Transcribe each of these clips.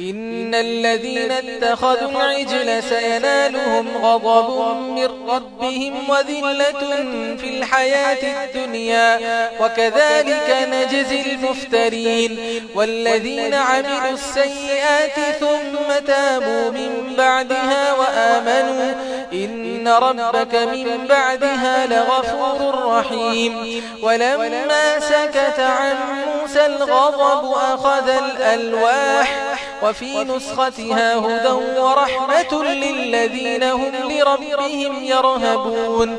إن الذين اتخذوا العجل سينالهم غضب من ربهم وذلة في الحياة الدنيا وكذلك نجزي المفترين والذين عملوا السيئات ثم تابوا من بعدها وآمنوا إن ربك من بعدها لغفور رحيم ولما سكت عن موسى الغضب أخذ الألواح وفي نسختها هدى ورحمة للذين هم لربهم يرهبون.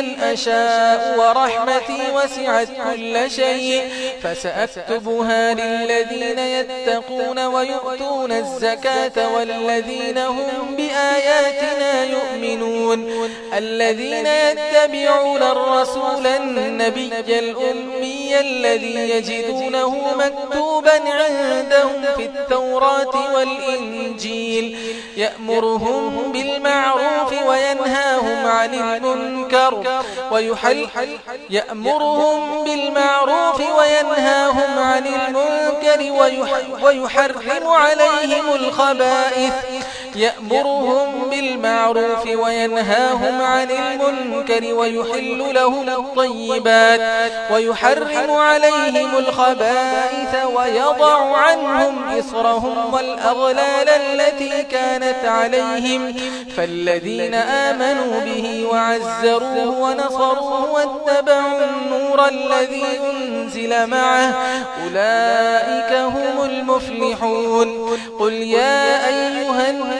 من أشاء ورحمتي وسعت كل شيء فسأكتبها للذين يتقون ويؤتون الزكاة والذين هم بآياتنا يؤمنون الذين يتبعون الرسول النبي الأمم الذي يجدونه مكتوبا عندهم في التوراة والإنجيل. يأمرهم بالمعروف وينهاهم عن المنكر. ويحل يأمرهم بالمعروف وينهاهم عن المنكر. ويحرم عليهم الخبائث. يأمرهم بالمعروف وينهاهم عن المنكر ويحل لهم الطيبات ويحرم عليهم الخبائث ويضع عنهم إصرهم والأغلال التي كانت عليهم فالذين آمنوا به وعزروه ونصروه واتبعوا النور الذي أنزل معه أولئك هم المفلحون قل يا أيها الناس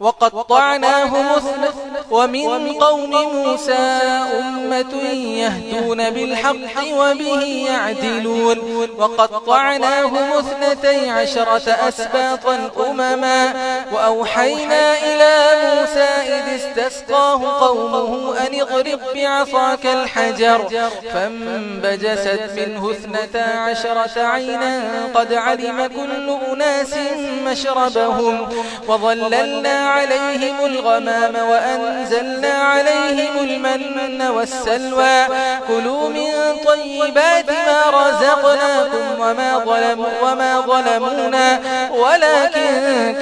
وقطعناهم اثنتين ومن قوم موسى أمة يهدون بالحق وبه يعدلون. وقطعناهم اثنتي عشرة أسباطا أمما. وأوحينا إلى موسى إذ استسقاه قومه أن اغرق بعصاك الحجر. فانبجست منه اثنتا عشرة عينا. قد علم كل أناس مشربهم. وظللنا عليهم الغمام وأنبجت أنزلنا عليهم المن والسلوى. كلوا من طيبات ما رزقناكم وما, ظلم وما ظلمونا. ولكن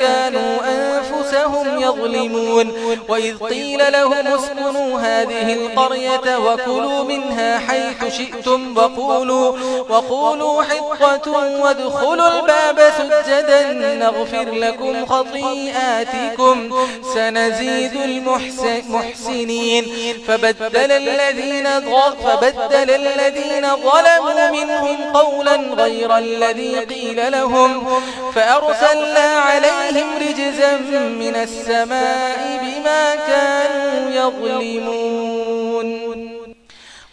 كانوا أنفسهم أنفسهم يظلمون. وإذ قيل لهم اسكنوا هذه القرية وكلوا منها حيث شئتم وقولوا, وقولوا حطة وادخلوا الباب سجدا نغفر لكم خطيئاتكم. سنزيد المحسنين فبدل الذين فبدل الذين ظلموا منهم قولا غير الذي قيل لهم. فأرسلنا عليهم رجزا من من السماء بما كانوا يظلمون.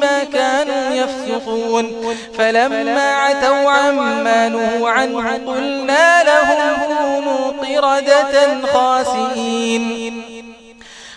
بما كانوا يفسقون. فلما عتوا عما نهوا عنه قلنا لهم كونوا قردة خاسئين.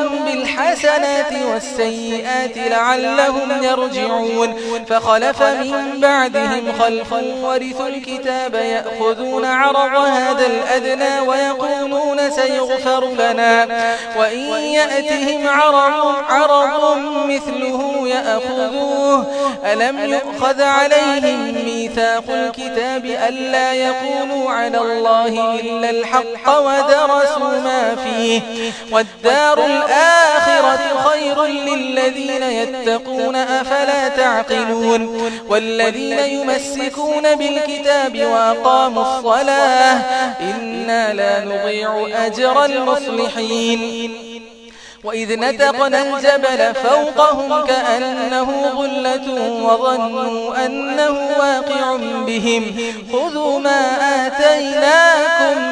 ومرهم بالحسنات والسيئات لعلهم يرجعون فخلف من بعدهم خلف ورث الكتاب يأخذون عرض هذا الأدنى ويقومون سيغفر لنا وإن يأتهم عرض, عرض مثله يأخذوه ألم يؤخذ عليهم ميثاق الكتاب ألا يقولوا على الله إلا الحق ودرسوا ما فيه والدار والآخرة خير للذين يتقون أفلا تعقلون؟ والذين يمسكون بالكتاب وأقاموا الصلاة إنا لا نضيع أجر المصلحين. وإذ نتقنا الجبل فوقهم كأنه غلة وظنوا أنه واقع بهم. خذوا ما آتيناكم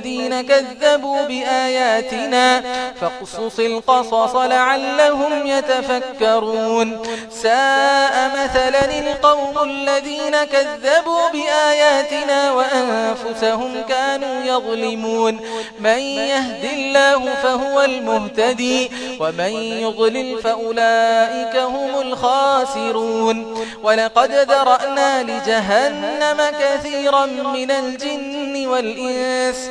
الذين كذبوا بآياتنا فاقصص القصص لعلهم يتفكرون. ساء مثلا القوم الذين كذبوا بآياتنا وأنفسهم كانوا يظلمون. من يهدي الله فهو المهتدي ومن يضلل فأولئك هم الخاسرون. ولقد ذرأنا لجهنم كثيرا من الجن والإنس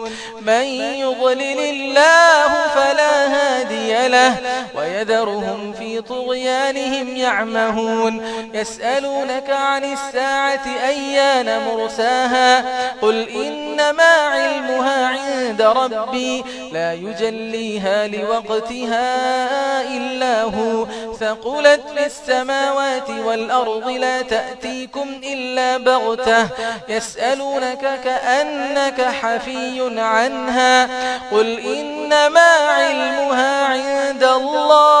من يضلل الله فلا هادي له ويذرهم في طغيانهم يعمهون يسألونك عن الساعة أيان مرساها قل إنما علمها عند ربي لا يجليها لوقتها إلا هو ثقلت في السماوات والأرض لا تأتيكم إلا بغتة يسألونك كأنك حفي عن عنها قل إنما علمها عند الله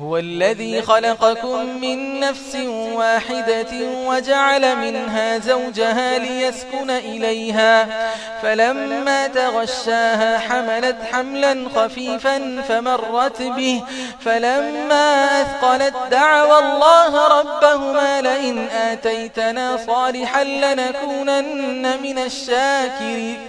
هو الذي خلقكم من نفس واحدة وجعل منها زوجها ليسكن إليها فلما تغشاها حملت حملا خفيفا فمرت به فلما أثقلت دعوى الله ربهما لئن آتيتنا صالحا لنكونن من الشاكرين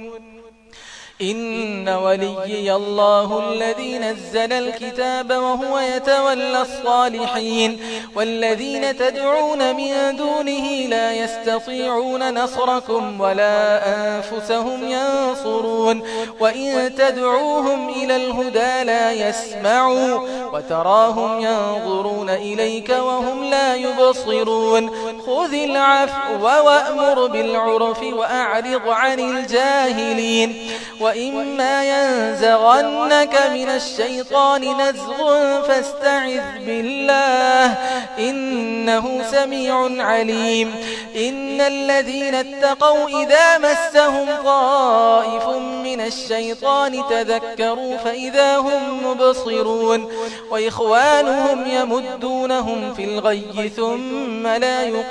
إن ولي الله الذي نزل الكتاب وهو يتولى الصالحين والذين تدعون من دونه لا يستطيعون نصركم ولا أنفسهم ينصرون وإن تدعوهم إلى الهدى لا يسمعوا وتراهم ينظرون إليك وهم لا يبصرون خذ العفو وأمر بالعرف وأعرض عن الجاهلين وإما ينزغنك من الشيطان نزغ فاستعذ بالله إنه سميع عليم إن الذين اتقوا إذا مسهم طائف من الشيطان تذكروا فإذا هم مبصرون وإخوانهم يمدونهم في الغي ثم لا يقومون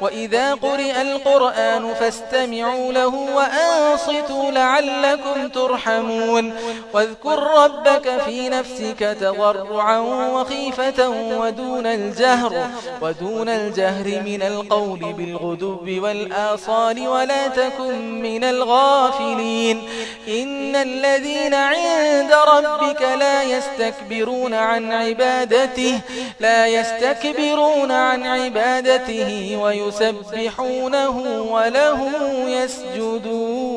وإذا قرئ القرآن فاستمعوا له وأنصتوا لعلكم ترحمون واذكر ربك في نفسك تضرعا وخيفة ودون الجهر ودون الجهر من القول بالغدب والآصال ولا تكن من الغافلين إن الذين عند ربك لا يستكبرون عن عبادته لا يستكبرون عن عبادته يسبحونه وله يسجدون.